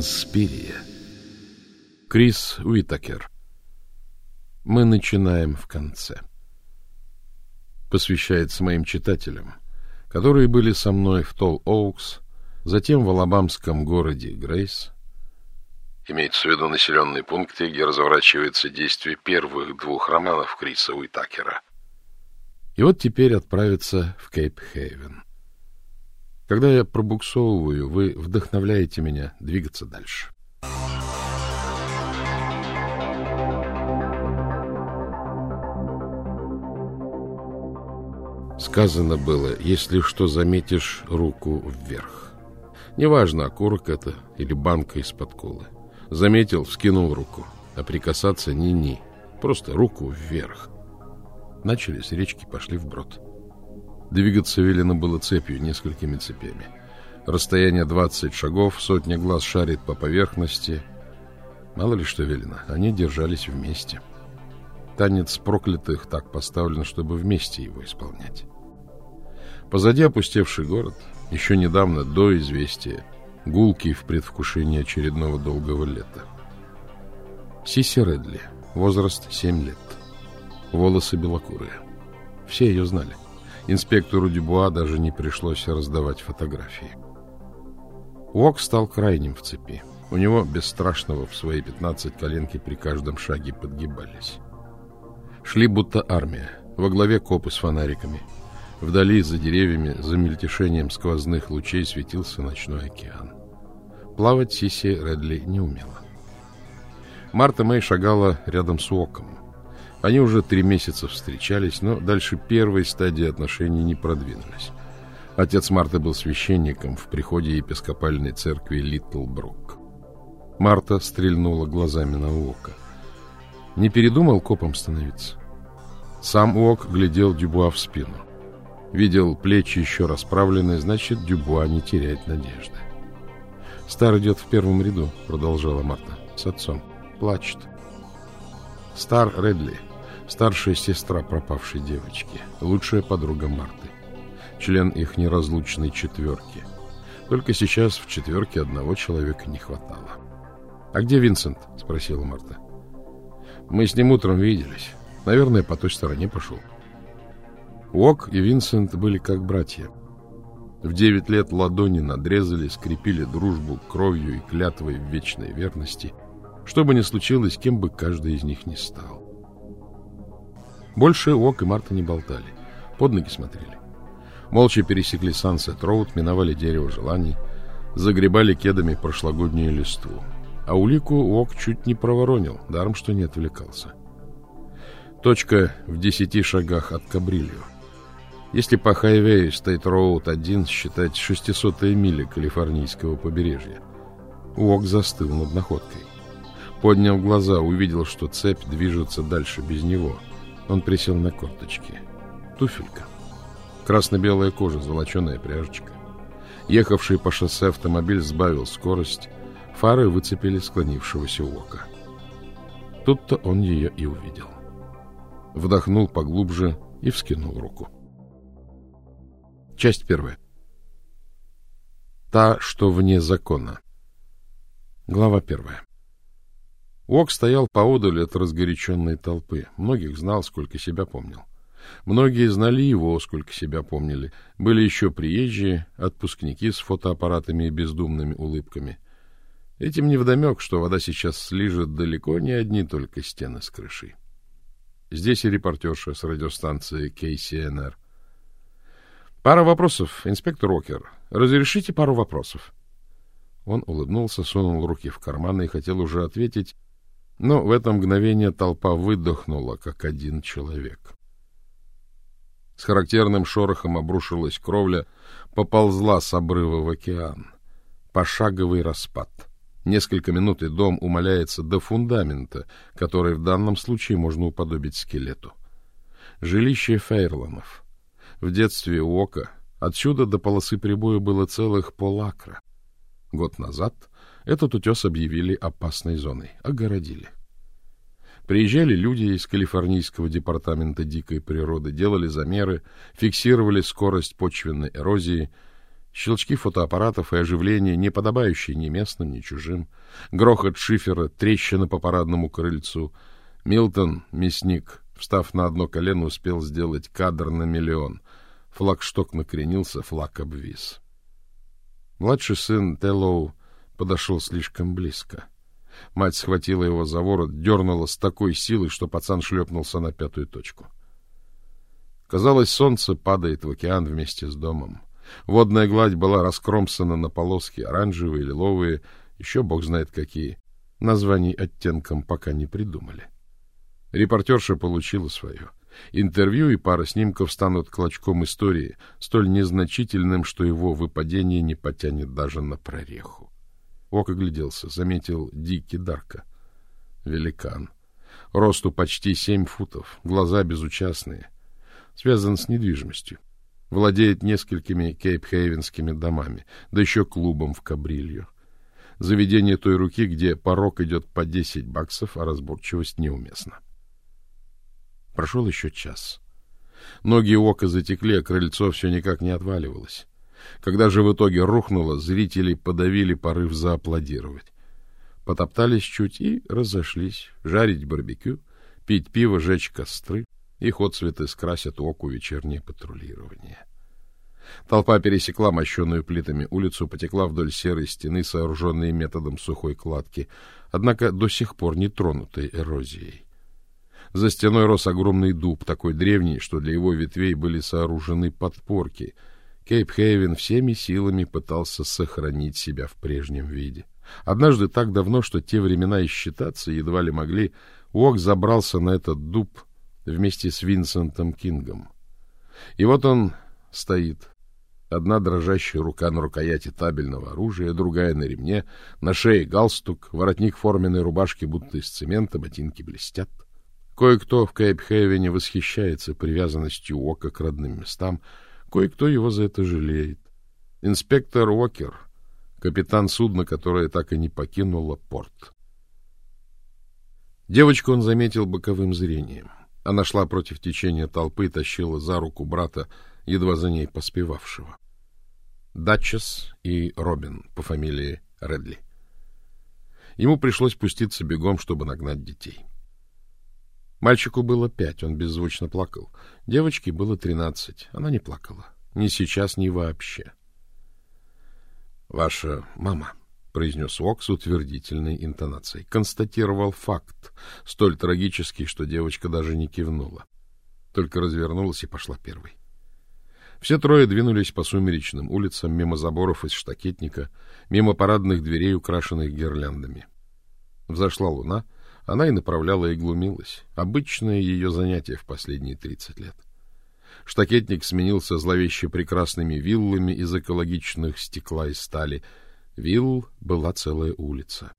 Инспирия. Крис Уитакер. Мы начинаем в конце. Посвящается моим читателям, которые были со мной в Толл-Оукс, затем в алабамском городе Грейс. Имеется в виду населенные пункты, где разворачивается действие первых двух романов Криса Уитакера. И вот теперь отправиться в Кейп-Хейвен. Когда я пробуксовываю, вы вдохновляете меня двигаться дальше. Сказано было, если что заметишь, руку вверх. Неважно, окурок это или банка из-под колы. Заметил, вскинул руку, а прикасаться ни-ни, просто руку вверх. Начали с речки, пошли вброд. Двигаться велено было цепью, несколькими цепями. Расстояние двадцать шагов, сотня глаз шарит по поверхности. Мало ли что велено, они держались вместе. Танец проклятых так поставлен, чтобы вместе его исполнять. Позади опустевший город, еще недавно до известия, гулкий в предвкушении очередного долгого лета. Сиси Редли, возраст семь лет, волосы белокурые. Все ее знали. Инспектору Дюбуа даже не пришлось раздавать фотографии. Уок стал крайним в цепи. У него, бесстрашного, в свои пятнадцать коленки при каждом шаге подгибались. Шли будто армия, во главе копы с фонариками. Вдали, за деревьями, за мельтешением сквозных лучей светился ночной океан. Плавать Сиси Редли не умела. Марта Мэй шагала рядом с Уоком. Они уже три месяца встречались, но дальше первой стадии отношений не продвинулись. Отец Марты был священником в приходе епископальной церкви Литлбрук. Марта стрельнула глазами на Уока. Не передумал копом становиться. Сам Уок глядел Дюбуа в спину. Видел плечи еще расправленные, значит, Дюбуа не теряет надежды. «Стар идет в первом ряду», — продолжала Марта, — «с отцом. Плачет». Стар Редли старшая сестра пропавшей девочки, лучшая подруга Марты, член их неразлучной четверки. Только сейчас в четверке одного человека не хватало. — А где Винсент? — спросила Марта. — Мы с ним утром виделись. Наверное, по той стороне пошел. Уок и Винсент были как братья. В девять лет ладони надрезали, скрепили дружбу кровью и клятвой в вечной верности. Что бы ни случилось, кем бы каждый из них ни стал. Больше Ок и Марта не болтали. Под ноги смотрели. Молча пересекли Сансет Роуд, миновали дерево желаний, загребали кедами прошлогоднюю листву. А улику Ок чуть не проворонил, даром что не отвлекался. Точка в десяти шагах от Кабрилью. Если по хайвею Стейт Роуд 1 считать 600 мили калифорнийского побережья, Уок застыл над находкой. Поднял глаза, увидел, что цепь движется дальше без него — он присел на корточки. Туфелька. Красно-белая кожа, золоченая пряжечка. Ехавший по шоссе автомобиль сбавил скорость. Фары выцепили склонившегося ока. Тут-то он ее и увидел. Вдохнул поглубже и вскинул руку. Часть первая. Та, что вне закона. Глава первая. Ок стоял поодаль от разгоряченной толпы. Многих знал, сколько себя помнил. Многие знали его, сколько себя помнили. Были еще приезжие, отпускники с фотоаппаратами и бездумными улыбками. Этим невдомек, что вода сейчас слижет далеко не одни только стены с крышей. Здесь и репортерша с радиостанции KCNR. Пара вопросов, инспектор Рокер. Разрешите пару вопросов? Он улыбнулся, сунул руки в карманы и хотел уже ответить, но в это мгновение толпа выдохнула, как один человек. С характерным шорохом обрушилась кровля, поползла с обрыва в океан. Пошаговый распад. Несколько минут, и дом умаляется до фундамента, который в данном случае можно уподобить скелету. Жилище Фейрланов. В детстве Уока отсюда до полосы прибоя было целых полакра. Год назад этот утес объявили опасной зоной, огородили. Приезжали люди из Калифорнийского департамента дикой природы, делали замеры, фиксировали скорость почвенной эрозии Щелчки фотоаппаратов и оживление, не подобающие ни местным, ни чужим. Грохот шифера, трещина по парадному крыльцу. Милтон, мясник, встав на одно колено, успел сделать кадр на миллион. Флагшток накренился, флаг обвис. Младший сын Теллоу подошел слишком близко. Мать схватила его за ворот, дернула с такой силой, что пацан шлепнулся на пятую точку. Казалось, солнце падает в океан вместе с домом. Водная гладь была раскромсана на полоски, оранжевые, лиловые, еще бог знает какие. Названий оттенком пока не придумали. Репортерша получила свое. Интервью и пара снимков станут клочком истории, столь незначительным, что его выпадение не потянет даже на прореху. Ок огляделся, заметил Дики Дарка. Великан. Росту почти семь футов, глаза безучастные. Связан с недвижимостью. Владеет несколькими кейп-хейвенскими домами, да еще клубом в Кабрилью. Заведение той руки, где порог идет по десять баксов, а разборчивость неуместна. Прошел еще час. Ноги Ока затекли, а крыльцо все никак не отваливалось. Когда же в итоге рухнуло, зрители подавили порыв зааплодировать. Потоптались чуть и разошлись. Жарить барбекю, пить пиво, жечь костры. Их отцветы скрасят оку вечернее патрулирование. Толпа пересекла мощенную плитами улицу, потекла вдоль серой стены, сооруженной методом сухой кладки, однако до сих пор не тронутой эрозией. За стеной рос огромный дуб, такой древний, что для его ветвей были сооружены подпорки — Кейп-Хейвен всеми силами пытался сохранить себя в прежнем виде. Однажды так давно, что те времена и считаться едва ли могли, Уок забрался на этот дуб вместе с Винсентом Кингом. И вот он стоит. Одна дрожащая рука на рукояти табельного оружия, другая на ремне, на шее галстук, воротник форменной рубашки будто из цемента, ботинки блестят. Кое-кто в Кейп-Хейвене восхищается привязанностью Уока к родным местам — Кое-кто его за это жалеет. Инспектор Уокер, капитан судна, которое так и не покинуло порт. Девочку он заметил боковым зрением. Она шла против течения толпы и тащила за руку брата, едва за ней поспевавшего. Датчес и Робин по фамилии Редли. Ему пришлось пуститься бегом, чтобы нагнать детей. Мальчику было пять, он беззвучно плакал. Девочке было тринадцать, она не плакала. Ни сейчас, ни вообще. — Ваша мама, — произнес Вок с утвердительной интонацией, констатировал факт, столь трагический, что девочка даже не кивнула. Только развернулась и пошла первой. Все трое двинулись по сумеречным улицам, мимо заборов из штакетника, мимо парадных дверей, украшенных гирляндами. Взошла луна — она и направляла и глумилась. Обычное ее занятие в последние тридцать лет. Штакетник сменился зловеще прекрасными виллами из экологичных стекла и стали. Вилл была целая улица.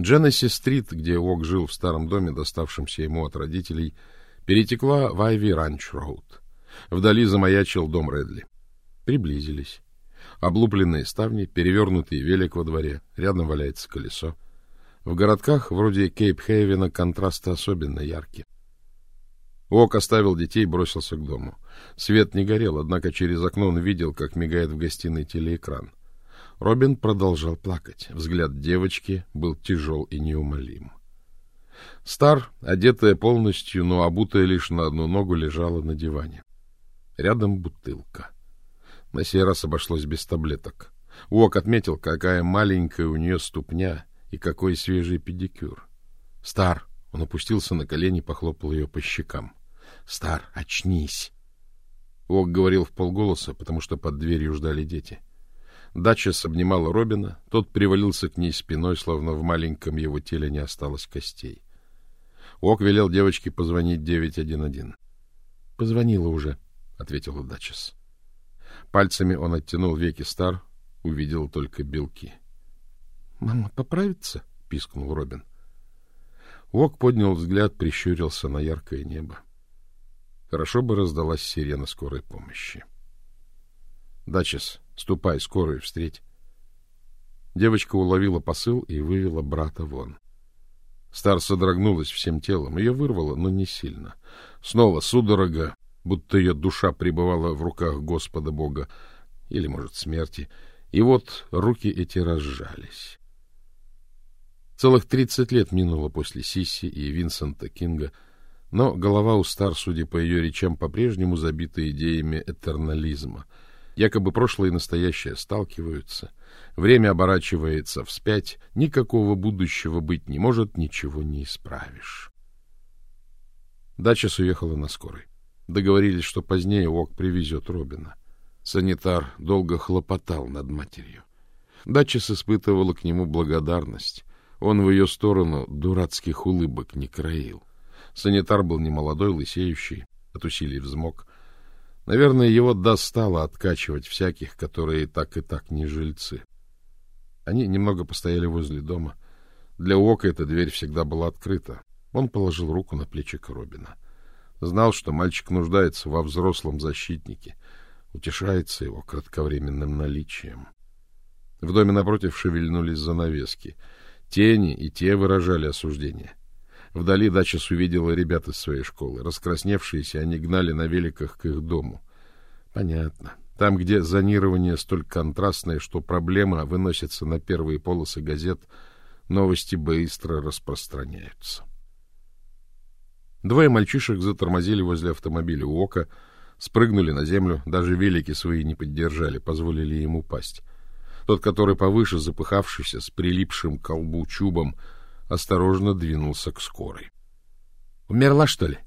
Дженнесси-стрит, где Уок жил в старом доме, доставшемся ему от родителей, перетекла в Айви-Ранч-Роуд. Вдали замаячил дом Редли. Приблизились. Облупленные ставни, перевернутый велик во дворе, рядом валяется колесо. В городках вроде Кейп-Хейвена контрасты особенно яркие. Ок оставил детей и бросился к дому. Свет не горел, однако через окно он видел, как мигает в гостиной телеэкран. Робин продолжал плакать. Взгляд девочки был тяжел и неумолим. Стар, одетая полностью, но обутая лишь на одну ногу, лежала на диване. Рядом бутылка. На сей раз обошлось без таблеток. Уок отметил, какая маленькая у нее ступня, и какой свежий педикюр. Стар, он опустился на колени, похлопал ее по щекам. Стар, очнись. Ок говорил в полголоса, потому что под дверью ждали дети. Дачес обнимала Робина, тот привалился к ней спиной, словно в маленьком его теле не осталось костей. Ок велел девочке позвонить 911. — Позвонила уже, — ответила Дачес. Пальцами он оттянул веки Стар, увидел только белки. —— Мама поправится? — пискнул Робин. Вок поднял взгляд, прищурился на яркое небо. Хорошо бы раздалась сирена скорой помощи. — Дачес, ступай, скорую встреть. Девочка уловила посыл и вывела брата вон. Стар содрогнулась всем телом. Ее вырвало, но не сильно. Снова судорога, будто ее душа пребывала в руках Господа Бога, или, может, смерти, и вот руки эти разжались. Целых тридцать лет минуло после Сисси и Винсента Кинга, но голова у Стар, судя по ее речам, по-прежнему забита идеями этернализма. Якобы прошлое и настоящее сталкиваются, время оборачивается вспять, никакого будущего быть не может, ничего не исправишь. Дача уехала на скорой. Договорились, что позднее Ок привезет Робина. Санитар долго хлопотал над матерью. Дачес испытывала к нему благодарность. Он в ее сторону дурацких улыбок не краил. Санитар был немолодой, лысеющий, от усилий взмок. Наверное, его достало откачивать всяких, которые так и так не жильцы. Они немного постояли возле дома. Для Ока эта дверь всегда была открыта. Он положил руку на плечи Робина. Знал, что мальчик нуждается во взрослом защитнике, утешается его кратковременным наличием. В доме напротив шевельнулись занавески. Тени и те выражали осуждение. Вдали Дачес увидела ребят из своей школы. Раскрасневшиеся, они гнали на великах к их дому. Понятно. Там, где зонирование столь контрастное, что проблема выносится на первые полосы газет, новости быстро распространяются. Двое мальчишек затормозили возле автомобиля у Ока, спрыгнули на землю, даже велики свои не поддержали, позволили ему упасть. Тот, который повыше, запыхавшийся, с прилипшим к колбу чубом, осторожно двинулся к скорой. — Умерла, что ли?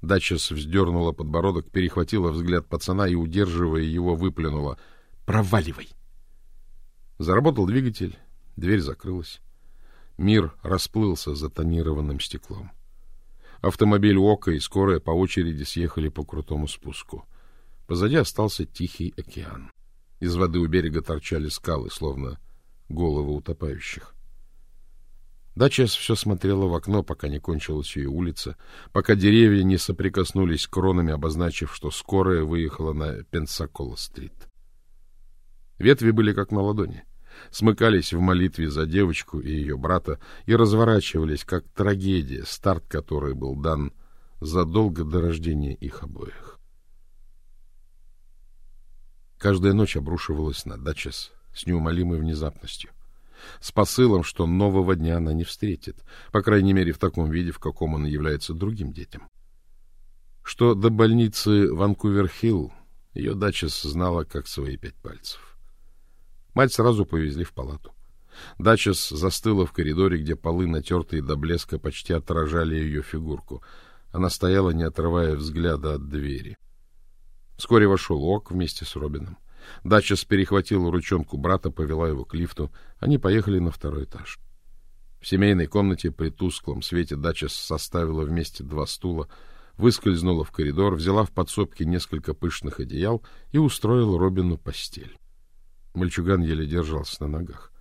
Дачес вздернула подбородок, перехватила взгляд пацана и, удерживая его, выплюнула. — Проваливай! Заработал двигатель, дверь закрылась. Мир расплылся за тонированным стеклом. Автомобиль Ока и скорая по очереди съехали по крутому спуску. Позади остался тихий океан. Из воды у берега торчали скалы, словно головы утопающих. Дачес все смотрела в окно, пока не кончилась ее улица, пока деревья не соприкоснулись кронами, обозначив, что скорая выехала на Пенсакола-стрит. Ветви были как на ладони смыкались в молитве за девочку и ее брата и разворачивались, как трагедия, старт которой был дан задолго до рождения их обоих. Каждая ночь обрушивалась на Дачес с неумолимой внезапностью, с посылом, что нового дня она не встретит, по крайней мере в таком виде, в каком он является другим детям. Что до больницы Ванкувер-Хилл ее Дачес знала как свои пять пальцев. Мать сразу повезли в палату. Дачес застыла в коридоре, где полы, натертые до блеска, почти отражали ее фигурку. Она стояла, не отрывая взгляда от двери. Вскоре вошел Уок вместе с Робином. Дачес перехватила ручонку брата, повела его к лифту. Они поехали на второй этаж. В семейной комнате при тусклом свете Дачес составила вместе два стула, выскользнула в коридор, взяла в подсобке несколько пышных одеял и устроила Робину постель. Мальчуган еле держался на ногах.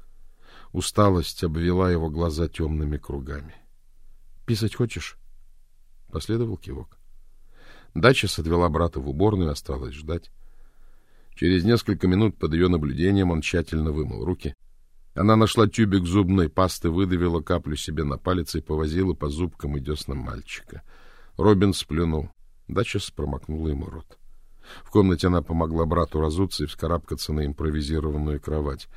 Усталость обвела его глаза темными кругами. — Писать хочешь? Последовал кивок. Дача отвела брата в уборную и осталась ждать. Через несколько минут под ее наблюдением он тщательно вымыл руки. Она нашла тюбик зубной пасты, выдавила каплю себе на палец и повозила по зубкам и деснам мальчика. Робин сплюнул. Дача промокнула ему рот. В комнате она помогла брату разуться и вскарабкаться на импровизированную кровать.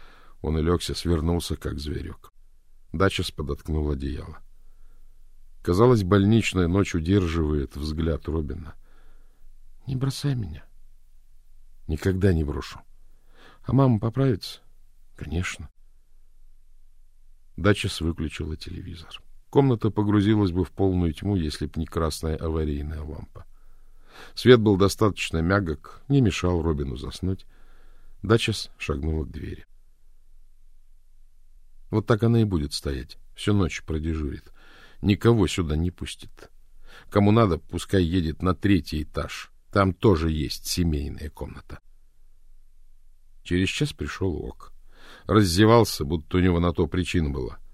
Он и легся, свернулся, как зверек. Дача подоткнул одеяло. Казалось, больничная ночь удерживает взгляд Робина. — Не бросай меня. — Никогда не брошу. — А мама поправится? — Конечно. Дачес выключила телевизор. Комната погрузилась бы в полную тьму, если б не красная аварийная лампа. Свет был достаточно мягок, не мешал Робину заснуть. Дачес шагнула к двери. Вот так она и будет стоять, всю ночь продежурит. Никого сюда не пустит. Кому надо, пускай едет на третий этаж. Там тоже есть семейная комната. Через час пришел Ок. Раздевался, будто у него на то причина была —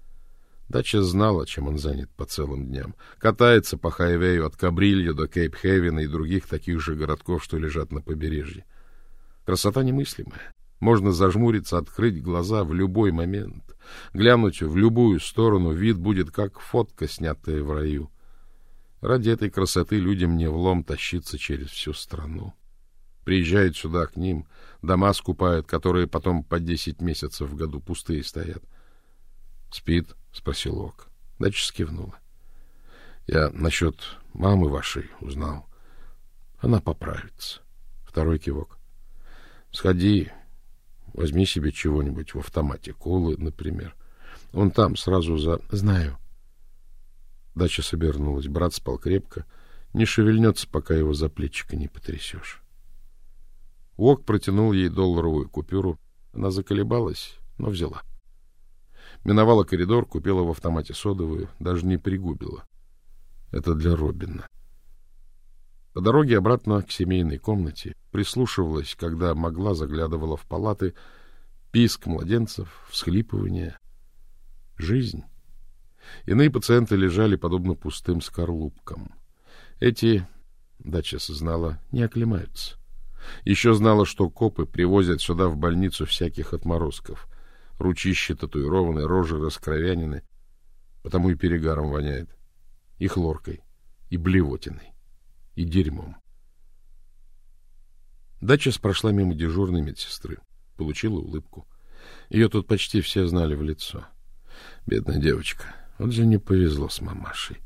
Дача знала, чем он занят по целым дням. Катается по хайвею от Кабрильо до Кейп-Хевена и других таких же городков, что лежат на побережье. Красота немыслимая. Можно зажмуриться, открыть глаза в любой момент. Глянуть в любую сторону, вид будет как фотка, снятая в раю. Ради этой красоты людям не влом тащиться через всю страну. Приезжают сюда к ним, дома скупают, которые потом по десять месяцев в году пустые стоят. — Спит? — спросил Ок. Дача скивнула. — Я насчет мамы вашей узнал. Она поправится. Второй кивок. — Сходи, возьми себе чего-нибудь в автомате, колы, например. Он там, сразу за... — Знаю. Дача собернулась. Брат спал крепко. Не шевельнется, пока его за плечико не потрясешь. Уок протянул ей долларовую купюру. Она заколебалась, но взяла. Миновала коридор, купила в автомате содовую, даже не пригубила. Это для Робина. По дороге обратно к семейной комнате прислушивалась, когда могла заглядывала в палаты, писк младенцев, всхлипывание. Жизнь. Иные пациенты лежали подобно пустым скорлупкам. Эти, дача знала, не оклемаются. Еще знала, что копы привозят сюда в больницу всяких отморозков. Ручища татуированы, рожи раскровянины. Потому и перегаром воняет. И хлоркой, и блевотиной, и дерьмом. Дача прошла мимо дежурной медсестры. Получила улыбку. Ее тут почти все знали в лицо. Бедная девочка. Вот же не повезло с мамашей.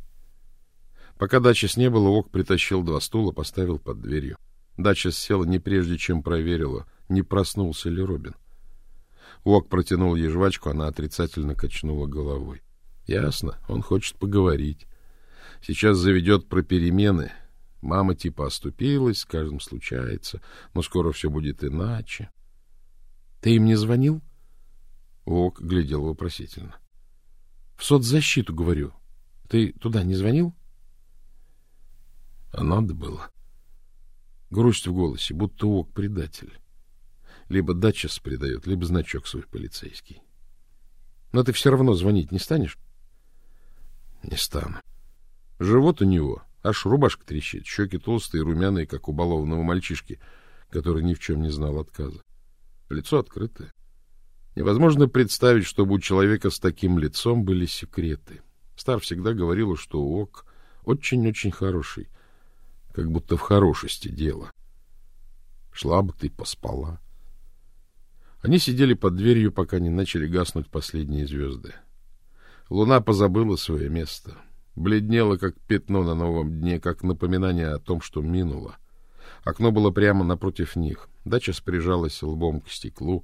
Пока дача не было, Ок притащил два стула, поставил под дверью. Дача села не прежде, чем проверила, не проснулся ли Робин. Уок протянул ей жвачку, она отрицательно качнула головой. Ясно, он хочет поговорить. Сейчас заведет про перемены. Мама типа оступилась, с каждым случается, но скоро все будет иначе. — Ты им не звонил? Уок глядел вопросительно. — В соцзащиту, говорю. Ты туда не звонил? — А надо было. — Грусть в голосе, будто ок предатель. Либо датчас предает, либо значок свой полицейский. Но ты все равно звонить не станешь? Не стану. Живот у него, аж рубашка трещит, щеки толстые, румяные, как у балованного мальчишки, который ни в чем не знал отказа. Лицо открытое. Невозможно представить, чтобы у человека с таким лицом были секреты. Стар всегда говорила, что Ок очень-очень хороший — как будто в хорошести дело. Шла бы ты, поспала. Они сидели под дверью, пока не начали гаснуть последние звезды. Луна позабыла свое место, бледнела, как пятно на новом дне, как напоминание о том, что минуло. Окно было прямо напротив них. Дача спряжалась лбом к стеклу,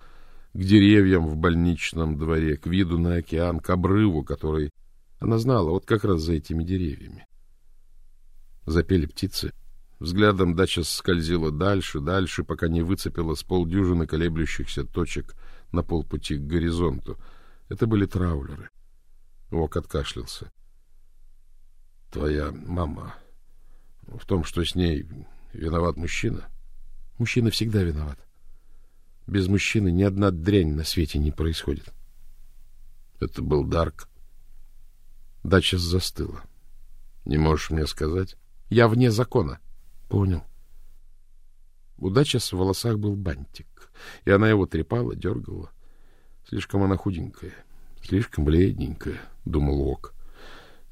к деревьям в больничном дворе, к виду на океан, к обрыву, который она знала вот как раз за этими деревьями. Запели птицы. Взглядом дача скользила дальше, дальше, пока не выцепила с полдюжины колеблющихся точек на полпути к горизонту. Это были траулеры. Вок откашлялся. — Твоя мама в том, что с ней виноват мужчина? Мужчина всегда виноват. Без мужчины ни одна дрянь на свете не происходит. Это был Дарк. Дача застыла. Не можешь мне сказать? Я вне закона. Понял. Удача в волосах был бантик, и она его трепала, дергала. Слишком она худенькая, слишком бледненькая, думал Ок.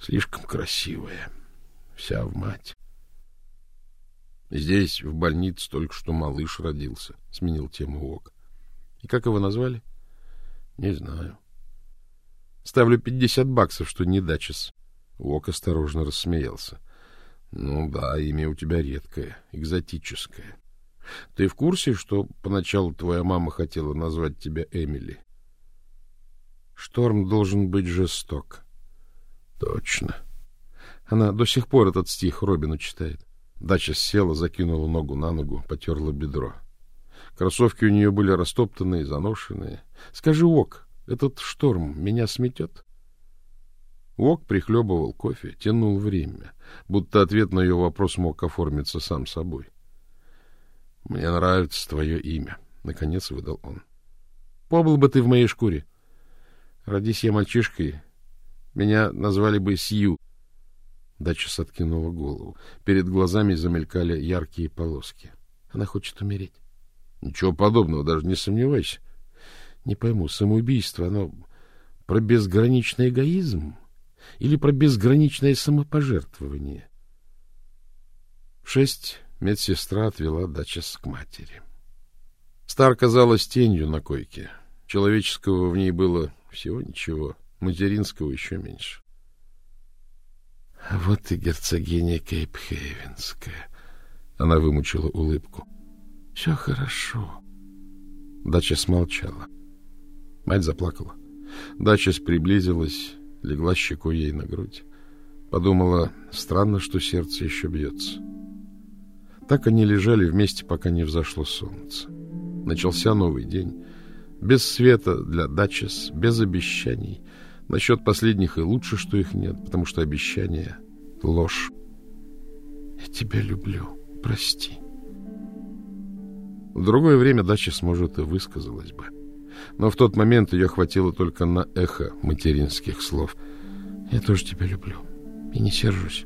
Слишком красивая, вся в мать. Здесь, в больнице, только что малыш родился, сменил тему Ок. И как его назвали? Не знаю. Ставлю пятьдесят баксов, что не дачес. Ок осторожно рассмеялся. Ну да, имя у тебя редкое, экзотическое. Ты в курсе, что поначалу твоя мама хотела назвать тебя Эмили? Шторм должен быть жесток. Точно. Она до сих пор этот стих Робину читает. Дача села, закинула ногу на ногу, потерла бедро. Кроссовки у нее были растоптанные, заношенные. Скажи, Ок, этот шторм меня сметет? Уок прихлебывал кофе, тянул время, будто ответ на ее вопрос мог оформиться сам собой. — Мне нравится твое имя, — наконец выдал он. — Побыл бы ты в моей шкуре. Родись я мальчишкой, меня назвали бы Сью. Дача откинула голову. Перед глазами замелькали яркие полоски. Она хочет умереть. — Ничего подобного, даже не сомневайся. — Не пойму, самоубийство, оно про безграничный эгоизм? или про безграничное самопожертвование. шесть медсестра отвела Дачес к матери. Стар казалась тенью на койке. Человеческого в ней было всего ничего, материнского еще меньше. — А вот и герцогиня Кейп-Хейвенская. Она вымучила улыбку. — Все хорошо. Дача смолчала. Мать заплакала. Дача приблизилась, легла щекой ей на грудь. Подумала, странно, что сердце еще бьется. Так они лежали вместе, пока не взошло солнце. Начался новый день. Без света для Дачес, без обещаний. Насчет последних и лучше, что их нет, потому что обещания — ложь. «Я тебя люблю. Прости». В другое время Дача сможет и высказалась бы. Но в тот момент ее хватило только на эхо материнских слов. «Я тоже тебя люблю и не сержусь».